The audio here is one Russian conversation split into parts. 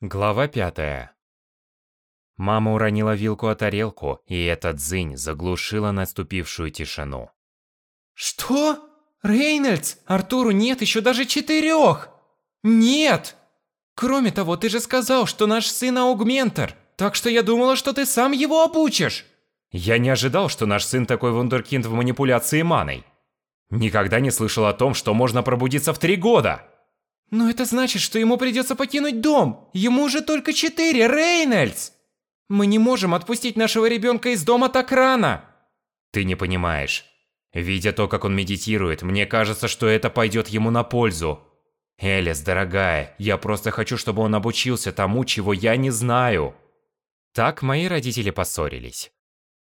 Глава пятая. Мама уронила вилку о тарелку, и эта дзынь заглушила наступившую тишину. Что? Рейнольдс, Артуру нет еще даже четырех! Нет! Кроме того, ты же сказал, что наш сын аугментер, так что я думала, что ты сам его обучишь. Я не ожидал, что наш сын такой вундеркинд в манипуляции маной. Никогда не слышал о том, что можно пробудиться в три года. Но это значит, что ему придется покинуть дом. Ему уже только четыре, Рейнольдс! Мы не можем отпустить нашего ребенка из дома так рано. Ты не понимаешь. Видя то, как он медитирует, мне кажется, что это пойдет ему на пользу. Элис, дорогая, я просто хочу, чтобы он обучился тому, чего я не знаю. Так мои родители поссорились.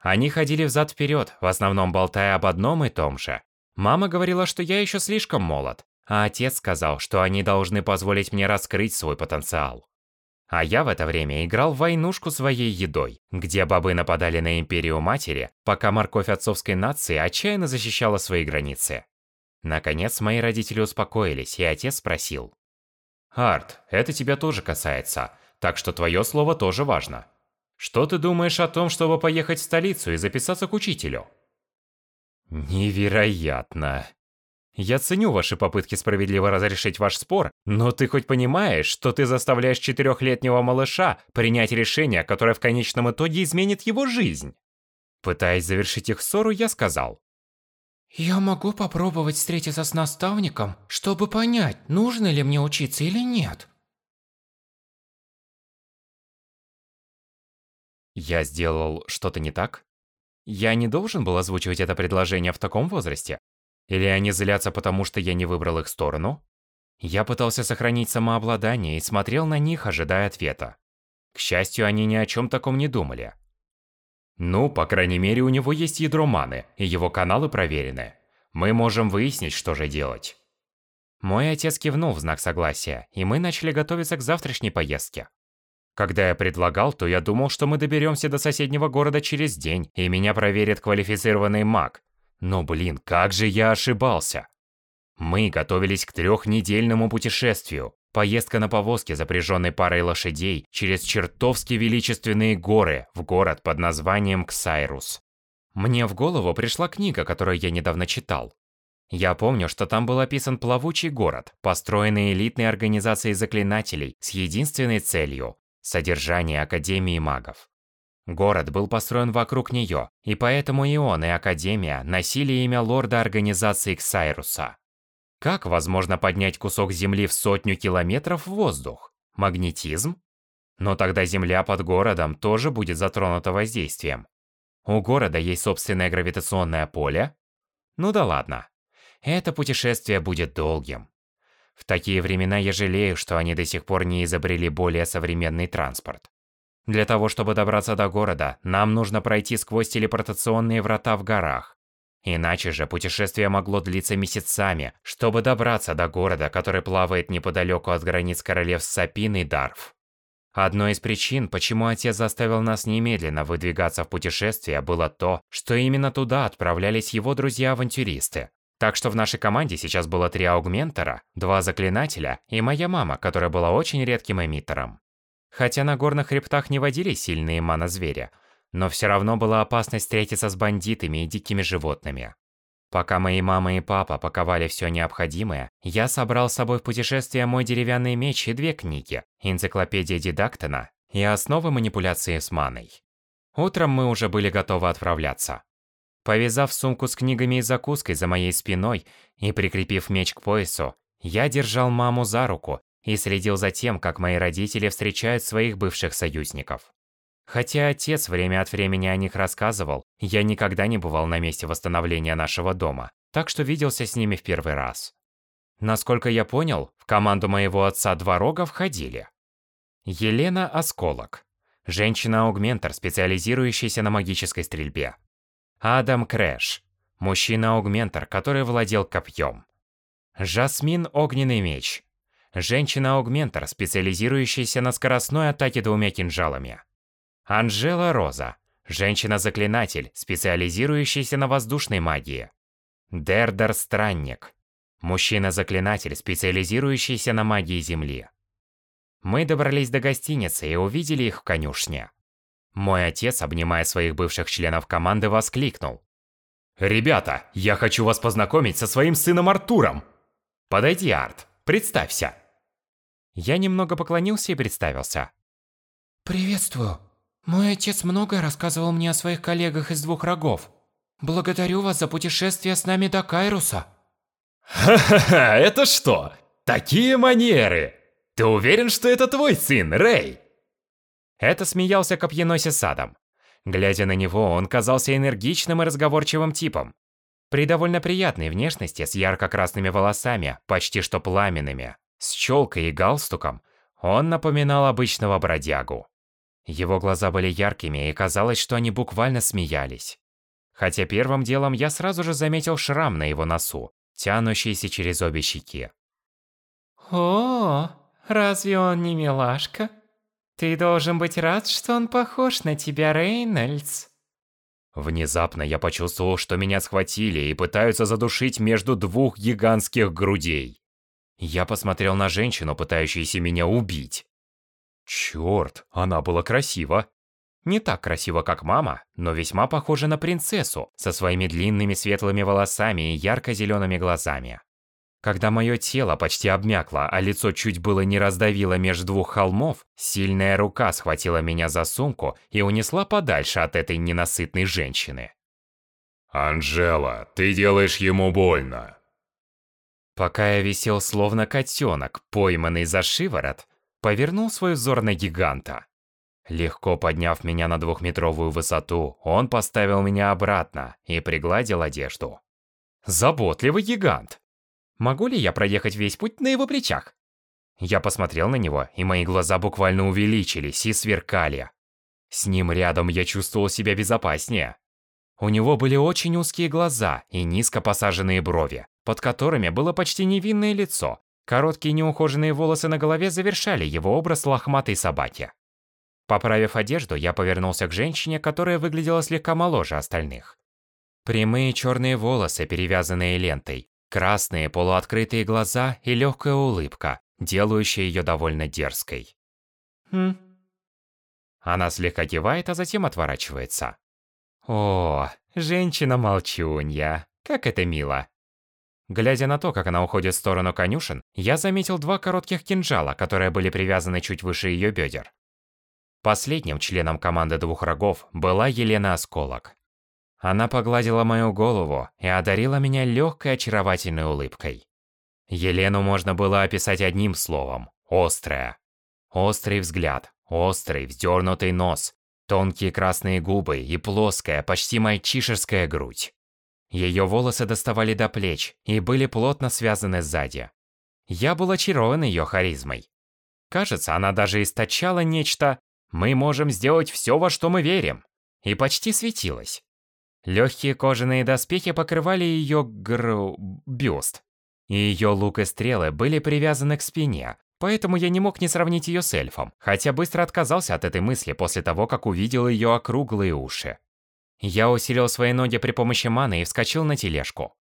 Они ходили взад-вперед, в основном болтая об одном и том же. Мама говорила, что я еще слишком молод, а отец сказал, что они должны позволить мне раскрыть свой потенциал. А я в это время играл в войнушку своей едой, где бобы нападали на Империю Матери, пока морковь отцовской нации отчаянно защищала свои границы. Наконец, мои родители успокоились, и отец спросил. «Арт, это тебя тоже касается, так что твое слово тоже важно. Что ты думаешь о том, чтобы поехать в столицу и записаться к учителю?» «Невероятно!» Я ценю ваши попытки справедливо разрешить ваш спор, но ты хоть понимаешь, что ты заставляешь четырехлетнего малыша принять решение, которое в конечном итоге изменит его жизнь? Пытаясь завершить их ссору, я сказал. Я могу попробовать встретиться с наставником, чтобы понять, нужно ли мне учиться или нет. Я сделал что-то не так? Я не должен был озвучивать это предложение в таком возрасте. Или они злятся, потому что я не выбрал их сторону? Я пытался сохранить самообладание и смотрел на них, ожидая ответа. К счастью, они ни о чем таком не думали. Ну, по крайней мере, у него есть ядро маны, и его каналы проверены. Мы можем выяснить, что же делать. Мой отец кивнул в знак согласия, и мы начали готовиться к завтрашней поездке. Когда я предлагал, то я думал, что мы доберемся до соседнего города через день, и меня проверит квалифицированный маг, но блин, как же я ошибался. Мы готовились к трехнедельному путешествию. Поездка на повозке, запряженной парой лошадей, через чертовски величественные горы в город под названием Ксайрус. Мне в голову пришла книга, которую я недавно читал. Я помню, что там был описан плавучий город, построенный элитной организацией заклинателей с единственной целью – содержание Академии магов. Город был построен вокруг нее, и поэтому и он, и Академия носили имя лорда организации Ксайруса. Как возможно поднять кусок земли в сотню километров в воздух? Магнетизм? Но тогда земля под городом тоже будет затронута воздействием. У города есть собственное гравитационное поле? Ну да ладно. Это путешествие будет долгим. В такие времена я жалею, что они до сих пор не изобрели более современный транспорт. Для того, чтобы добраться до города, нам нужно пройти сквозь телепортационные врата в горах. Иначе же путешествие могло длиться месяцами, чтобы добраться до города, который плавает неподалеку от границ королевств Сапин и Дарф. Одной из причин, почему отец заставил нас немедленно выдвигаться в путешествие, было то, что именно туда отправлялись его друзья-авантюристы. Так что в нашей команде сейчас было три аугментера, два заклинателя и моя мама, которая была очень редким эмиттером. Хотя на горных хребтах не водились сильные мана-звери, но все равно была опасность встретиться с бандитами и дикими животными. Пока мои мама и папа паковали все необходимое, я собрал с собой в путешествие мой деревянный меч и две книги, энциклопедия Дидактона и основы манипуляции с маной. Утром мы уже были готовы отправляться. Повязав сумку с книгами и закуской за моей спиной и прикрепив меч к поясу, я держал маму за руку и следил за тем, как мои родители встречают своих бывших союзников. Хотя отец время от времени о них рассказывал, я никогда не бывал на месте восстановления нашего дома, так что виделся с ними в первый раз. Насколько я понял, в команду моего отца два рога входили. Елена Осколок. Женщина-аугментор, специализирующаяся на магической стрельбе. Адам Крэш. Мужчина-аугментор, который владел копьем. Жасмин Огненный Меч. Женщина-аугментор, специализирующаяся на скоростной атаке двумя кинжалами. Анжела Роза. Женщина-заклинатель, специализирующаяся на воздушной магии. Дердер Странник. Мужчина-заклинатель, специализирующийся на магии Земли. Мы добрались до гостиницы и увидели их в конюшне. Мой отец, обнимая своих бывших членов команды, воскликнул. «Ребята, я хочу вас познакомить со своим сыном Артуром! Подойди, Арт, представься!» Я немного поклонился и представился. Приветствую. Мой отец многое рассказывал мне о своих коллегах из двух рогов. Благодарю вас за путешествие с нами до Кайруса. Ха-ха-ха, это что? Такие манеры! Ты уверен, что это твой сын, Рэй? Это смеялся Копьеносец Садом. Глядя на него, он казался энергичным и разговорчивым типом. При довольно приятной внешности, с ярко-красными волосами, почти что пламенными, с челкой и галстуком, он напоминал обычного бродягу. Его глаза были яркими, и казалось, что они буквально смеялись. Хотя первым делом я сразу же заметил шрам на его носу, тянущийся через обе щеки. О, разве он не милашка? Ты должен быть рад, что он похож на тебя, Рейнольдс. Внезапно я почувствовал, что меня схватили и пытаются задушить между двух гигантских грудей. Я посмотрел на женщину, пытающуюся меня убить. Чёрт, она была красива. Не так красива, как мама, но весьма похожа на принцессу, со своими длинными светлыми волосами и ярко-зелеными глазами. Когда мое тело почти обмякло, а лицо чуть было не раздавило между двух холмов, сильная рука схватила меня за сумку и унесла подальше от этой ненасытной женщины. «Анжела, ты делаешь ему больно!» Пока я висел словно котенок, пойманный за шиворот, повернул свой взор на гиганта. Легко подняв меня на двухметровую высоту, он поставил меня обратно и пригладил одежду. Заботливый гигант! Могу ли я проехать весь путь на его плечах? Я посмотрел на него, и мои глаза буквально увеличились и сверкали. С ним рядом я чувствовал себя безопаснее. У него были очень узкие глаза и низко посаженные брови, под которыми было почти невинное лицо. Короткие неухоженные волосы на голове завершали его образ лохматой собаки. Поправив одежду, я повернулся к женщине, которая выглядела слегка моложе остальных. Прямые черные волосы, перевязанные лентой, Красные полуоткрытые глаза и легкая улыбка, делающая ее довольно дерзкой. Хм. Она слегка кивает, а затем отворачивается. О, женщина-молчунья, как это мило. Глядя на то, как она уходит в сторону конюшен, я заметил два коротких кинжала, которые были привязаны чуть выше ее бедер. Последним членом команды двух рогов была Елена Осколок. Она погладила мою голову и одарила меня легкой очаровательной улыбкой. Елену можно было описать одним словом – острая. Острый взгляд, острый вздернутый нос, тонкие красные губы и плоская, почти мальчишеская грудь. Ее волосы доставали до плеч и были плотно связаны сзади. Я был очарован ее харизмой. Кажется, она даже источала нечто «мы можем сделать все, во что мы верим» и почти светилась. Легкие кожаные доспехи покрывали ее гру... бюст. Ее лук и стрелы были привязаны к спине, поэтому я не мог не сравнить ее с эльфом, хотя быстро отказался от этой мысли после того, как увидел ее округлые уши. Я усилил свои ноги при помощи маны и вскочил на тележку.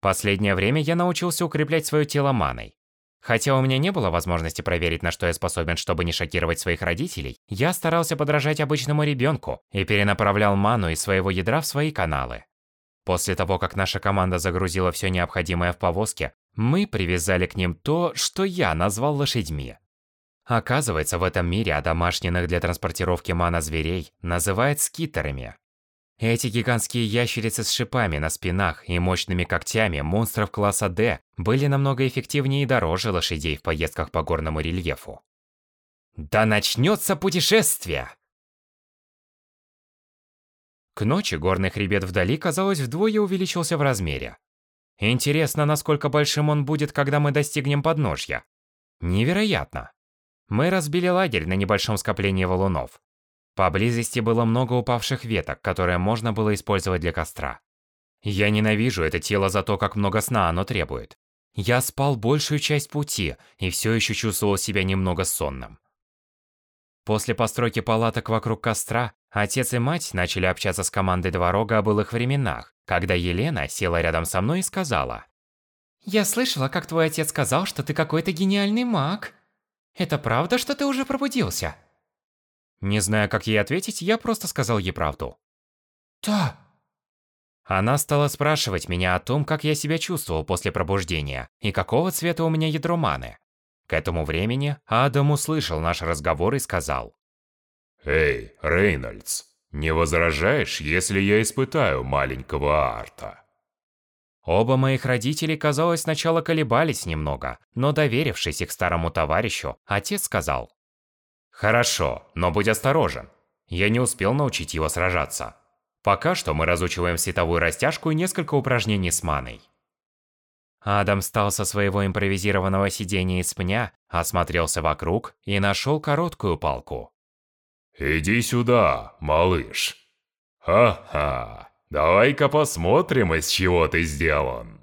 Последнее время я научился укреплять свое тело маной. Хотя у меня не было возможности проверить, на что я способен, чтобы не шокировать своих родителей, я старался подражать обычному ребенку и перенаправлял ману из своего ядра в свои каналы. После того, как наша команда загрузила все необходимое в повозке, мы привязали к ним то, что я назвал лошадьми. Оказывается, в этом мире одомашненных для транспортировки мана зверей называют скитерами. Эти гигантские ящерицы с шипами на спинах и мощными когтями монстров класса D были намного эффективнее и дороже лошадей в поездках по горному рельефу. Да начнется путешествие! К ночи горный хребет вдали, казалось, вдвое увеличился в размере. Интересно, насколько большим он будет, когда мы достигнем подножья. Невероятно. Мы разбили лагерь на небольшом скоплении валунов. Поблизости было много упавших веток, которые можно было использовать для костра. Я ненавижу это тело за то, как много сна оно требует. Я спал большую часть пути и все еще чувствовал себя немного сонным. После постройки палаток вокруг костра, отец и мать начали общаться с командой Дворога о былых временах, когда Елена села рядом со мной и сказала. «Я слышала, как твой отец сказал, что ты какой-то гениальный маг». Это правда, что ты уже пробудился? Не зная, как ей ответить, я просто сказал ей правду. Да. Она стала спрашивать меня о том, как я себя чувствовал после пробуждения и какого цвета у меня ядро маны. К этому времени Адам услышал наш разговор и сказал. Эй, Рейнольдс, не возражаешь, если я испытаю маленького Арта? Оба моих родителей, казалось, сначала колебались немного, но доверившись их старому товарищу, отец сказал. «Хорошо, но будь осторожен. Я не успел научить его сражаться. Пока что мы разучиваем световую растяжку и несколько упражнений с маной». Адам встал со своего импровизированного сидения из пня, осмотрелся вокруг и нашел короткую палку. Иди сюда, малыш. Ха-ха. Давай-ка посмотрим, из чего ты сделан.